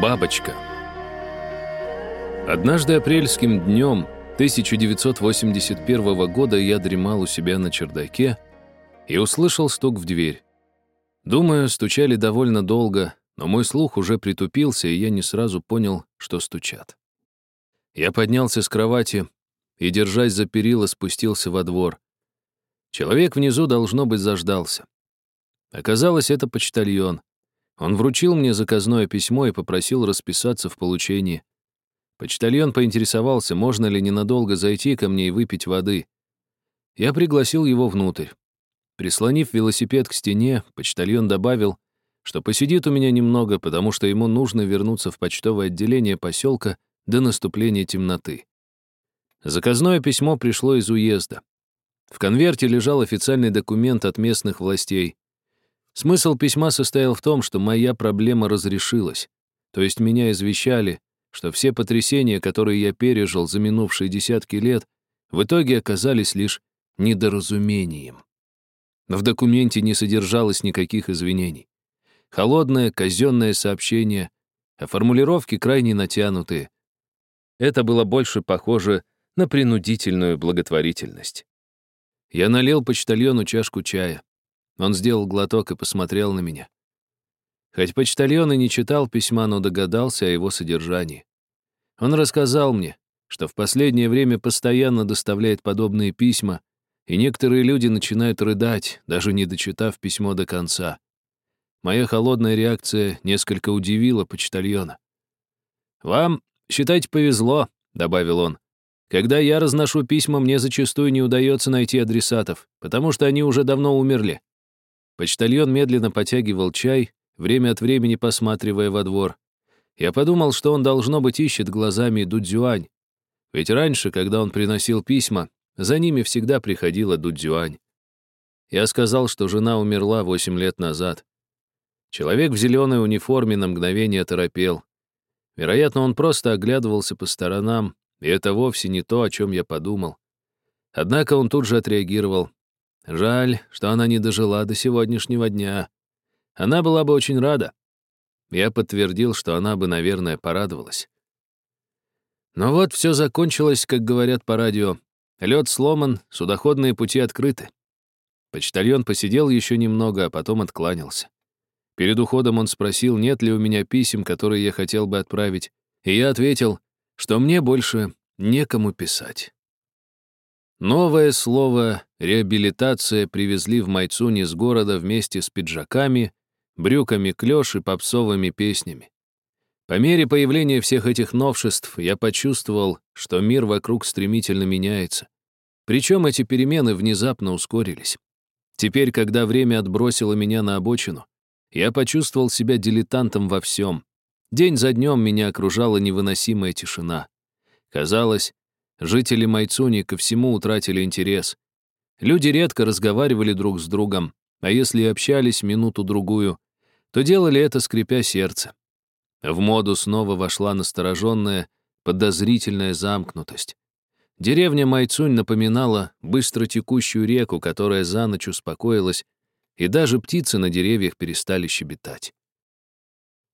Бабочка. Однажды апрельским днем 1981 года я дремал у себя на чердаке и услышал стук в дверь. Думаю, стучали довольно долго, но мой слух уже притупился, и я не сразу понял, что стучат. Я поднялся с кровати и, держась за перила, спустился во двор. Человек внизу, должно быть, заждался. Оказалось, это почтальон. Он вручил мне заказное письмо и попросил расписаться в получении. Почтальон поинтересовался, можно ли ненадолго зайти ко мне и выпить воды. Я пригласил его внутрь. Прислонив велосипед к стене, почтальон добавил, что посидит у меня немного, потому что ему нужно вернуться в почтовое отделение поселка до наступления темноты. Заказное письмо пришло из уезда. В конверте лежал официальный документ от местных властей. Смысл письма состоял в том, что моя проблема разрешилась. То есть меня извещали, что все потрясения, которые я пережил за минувшие десятки лет, в итоге оказались лишь недоразумением. В документе не содержалось никаких извинений. Холодное, казенное сообщение, а формулировки крайне натянутые. Это было больше похоже на принудительную благотворительность. Я налил почтальону чашку чая. Он сделал глоток и посмотрел на меня. Хоть почтальон и не читал письма, но догадался о его содержании. Он рассказал мне, что в последнее время постоянно доставляет подобные письма, и некоторые люди начинают рыдать, даже не дочитав письмо до конца. Моя холодная реакция несколько удивила почтальона. «Вам, считайте, повезло», — добавил он. «Когда я разношу письма, мне зачастую не удается найти адресатов, потому что они уже давно умерли. Почтальон медленно потягивал чай, время от времени посматривая во двор. Я подумал, что он, должно быть, ищет глазами Дудзюань. Ведь раньше, когда он приносил письма, за ними всегда приходила Дудзюань. Я сказал, что жена умерла восемь лет назад. Человек в зеленой униформе на мгновение торопел. Вероятно, он просто оглядывался по сторонам, и это вовсе не то, о чем я подумал. Однако он тут же отреагировал. Жаль, что она не дожила до сегодняшнего дня. Она была бы очень рада. Я подтвердил, что она бы, наверное, порадовалась. Но вот все закончилось, как говорят по радио. Лед сломан, судоходные пути открыты. Почтальон посидел еще немного, а потом откланялся. Перед уходом он спросил, нет ли у меня писем, которые я хотел бы отправить, и я ответил, что мне больше некому писать. Новое слово «реабилитация» привезли в Майцуни с города вместе с пиджаками, брюками клёш и попсовыми песнями. По мере появления всех этих новшеств я почувствовал, что мир вокруг стремительно меняется. Причем эти перемены внезапно ускорились. Теперь, когда время отбросило меня на обочину, я почувствовал себя дилетантом во всем. День за днем меня окружала невыносимая тишина. Казалось, Жители Майцуни ко всему утратили интерес. Люди редко разговаривали друг с другом, а если и общались минуту-другую, то делали это, скрипя сердце. В моду снова вошла настороженная, подозрительная замкнутость. Деревня Майцунь напоминала быстро текущую реку, которая за ночь успокоилась, и даже птицы на деревьях перестали щебетать.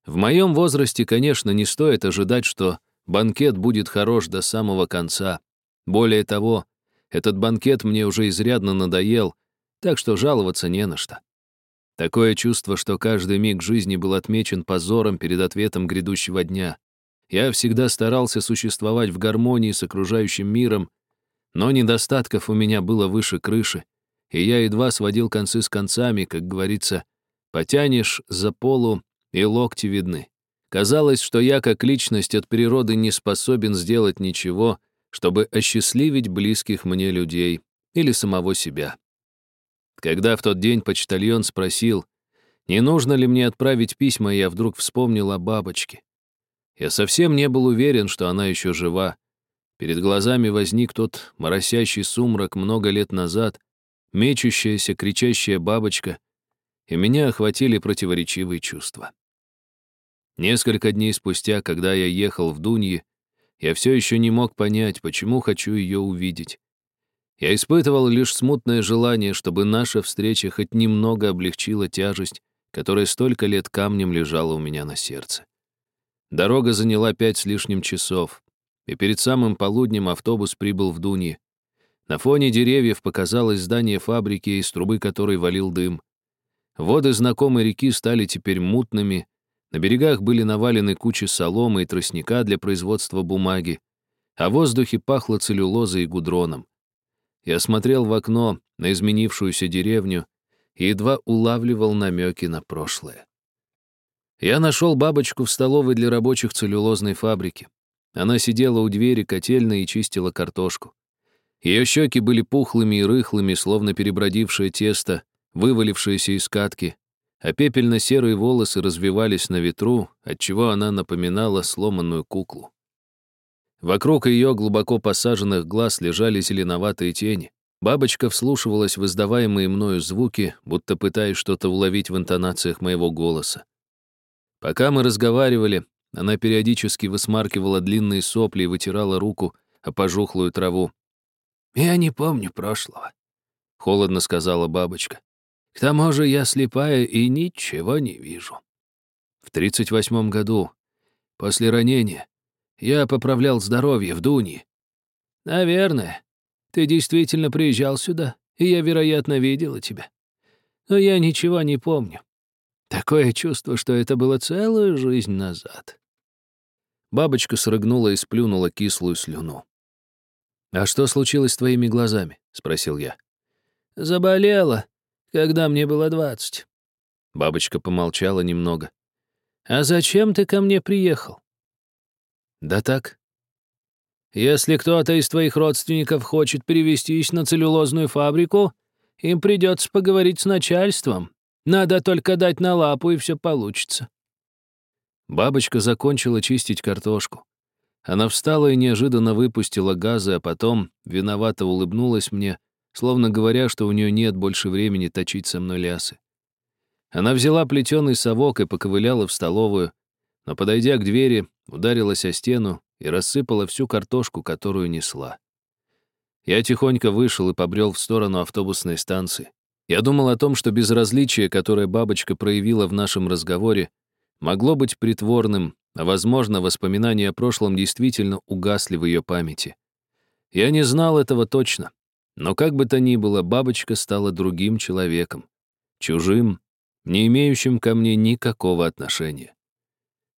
В моем возрасте, конечно, не стоит ожидать, что Банкет будет хорош до самого конца. Более того, этот банкет мне уже изрядно надоел, так что жаловаться не на что. Такое чувство, что каждый миг жизни был отмечен позором перед ответом грядущего дня. Я всегда старался существовать в гармонии с окружающим миром, но недостатков у меня было выше крыши, и я едва сводил концы с концами, как говорится, потянешь за полу, и локти видны. Казалось, что я как личность от природы не способен сделать ничего, чтобы осчастливить близких мне людей или самого себя. Когда в тот день почтальон спросил, не нужно ли мне отправить письма, я вдруг вспомнил о бабочке. Я совсем не был уверен, что она еще жива. Перед глазами возник тот моросящий сумрак много лет назад, мечущаяся, кричащая бабочка, и меня охватили противоречивые чувства. Несколько дней спустя, когда я ехал в Дунье, я все еще не мог понять, почему хочу ее увидеть. Я испытывал лишь смутное желание, чтобы наша встреча хоть немного облегчила тяжесть, которая столько лет камнем лежала у меня на сердце. Дорога заняла пять с лишним часов, и перед самым полуднем автобус прибыл в Дуни. На фоне деревьев показалось здание фабрики, из трубы которой валил дым. Воды знакомой реки стали теперь мутными, на берегах были навалены кучи соломы и тростника для производства бумаги, а в воздухе пахло целлюлозой и гудроном. Я смотрел в окно на изменившуюся деревню и едва улавливал намеки на прошлое. Я нашел бабочку в столовой для рабочих целлюлозной фабрики. Она сидела у двери котельной и чистила картошку. Ее щеки были пухлыми и рыхлыми, словно перебродившее тесто, вывалившееся из катки, а пепельно-серые волосы развивались на ветру, отчего она напоминала сломанную куклу. Вокруг ее глубоко посаженных глаз лежали зеленоватые тени. Бабочка вслушивалась в издаваемые мною звуки, будто пытаясь что-то уловить в интонациях моего голоса. Пока мы разговаривали, она периодически высмаркивала длинные сопли и вытирала руку о пожухлую траву. «Я не помню прошлого», — холодно сказала бабочка. «К тому же я слепая и ничего не вижу». В тридцать восьмом году, после ранения, я поправлял здоровье в Дуне. Наверное, ты действительно приезжал сюда, и я, вероятно, видела тебя. Но я ничего не помню. Такое чувство, что это было целую жизнь назад. Бабочка срыгнула и сплюнула кислую слюну. «А что случилось с твоими глазами?» — спросил я. «Заболела, когда мне было двадцать». Бабочка помолчала немного. «А зачем ты ко мне приехал?» «Да так». «Если кто-то из твоих родственников хочет перевестись на целлюлозную фабрику, им придется поговорить с начальством, надо только дать на лапу, и все получится». Бабочка закончила чистить картошку. Она встала и неожиданно выпустила газы, а потом виновато улыбнулась мне, словно говоря, что у нее нет больше времени точить со мной лясы. Она взяла плетеный совок и поковыляла в столовую, но, подойдя к двери, ударилась о стену и рассыпала всю картошку, которую несла. Я тихонько вышел и побрел в сторону автобусной станции. Я думал о том, что безразличие, которое бабочка проявила в нашем разговоре, могло быть притворным, а, возможно, воспоминания о прошлом действительно угасли в ее памяти. Я не знал этого точно, но как бы то ни было, бабочка стала другим человеком, чужим, не имеющим ко мне никакого отношения.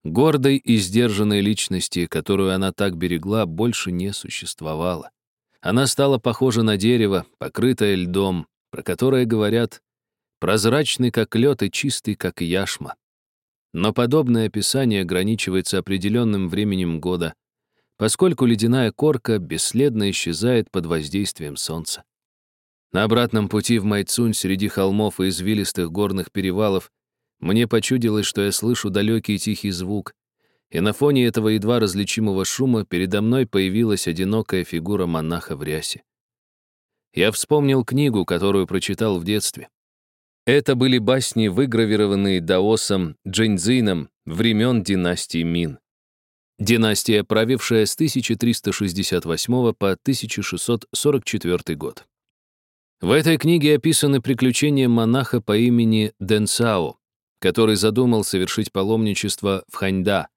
Гордой и сдержанной личности, которую она так берегла, больше не существовало. Она стала похожа на дерево, покрытое льдом, про которое говорят «прозрачный, как лед, и чистый, как яшма». Но подобное описание ограничивается определенным временем года, поскольку ледяная корка бесследно исчезает под воздействием солнца. На обратном пути в Майцунь среди холмов и извилистых горных перевалов мне почудилось, что я слышу далекий тихий звук, и на фоне этого едва различимого шума передо мной появилась одинокая фигура монаха в рясе. Я вспомнил книгу, которую прочитал в детстве. Это были басни, выгравированные даосом Джэньцзином времен династии Мин. Династия, правившая с 1368 по 1644 год. В этой книге описаны приключения монаха по имени Дэнсао, который задумал совершить паломничество в Ханьда.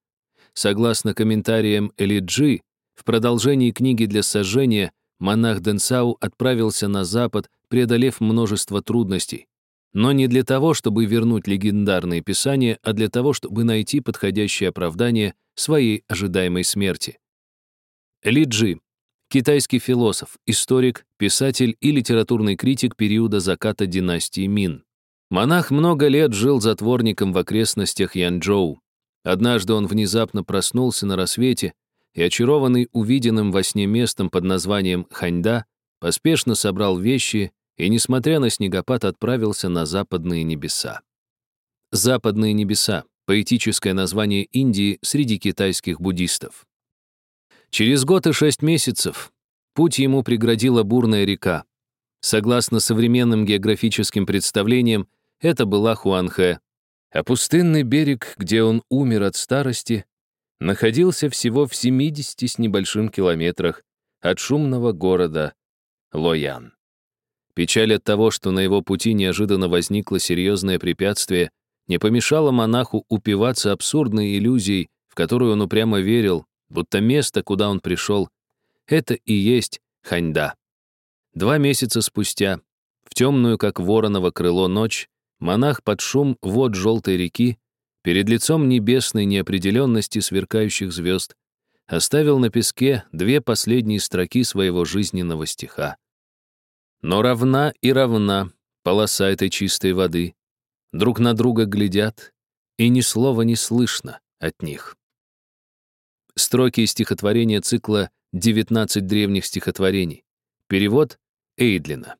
Согласно комментариям Элиджи, в продолжении книги для сожжения монах Денсау отправился на запад, преодолев множество трудностей. Но не для того, чтобы вернуть легендарные писания, а для того, чтобы найти подходящее оправдание своей ожидаемой смерти. Ли Джи — китайский философ, историк, писатель и литературный критик периода заката династии Мин. Монах много лет жил затворником в окрестностях Янчжоу. Однажды он внезапно проснулся на рассвете и, очарованный увиденным во сне местом под названием Ханьда, поспешно собрал вещи и, несмотря на снегопад, отправился на западные небеса. Западные небеса — поэтическое название Индии среди китайских буддистов. Через год и шесть месяцев путь ему преградила бурная река. Согласно современным географическим представлениям, это была Хуанхэ, а пустынный берег, где он умер от старости, находился всего в 70 с небольшим километрах от шумного города Лоян. Печаль от того, что на его пути неожиданно возникло серьезное препятствие, не помешала монаху упиваться абсурдной иллюзией в которую он упрямо верил, будто место, куда он пришел, это и есть Ханьда. Два месяца спустя, в темную, как вороново крыло, ночь, монах под шум вод желтой реки, перед лицом небесной неопределенности сверкающих звезд, оставил на песке две последние строки своего жизненного стиха. Но равна и равна полоса этой чистой воды. Друг на друга глядят, и ни слова не слышно от них. Строки стихотворения цикла «19 древних стихотворений». Перевод Эйдлина.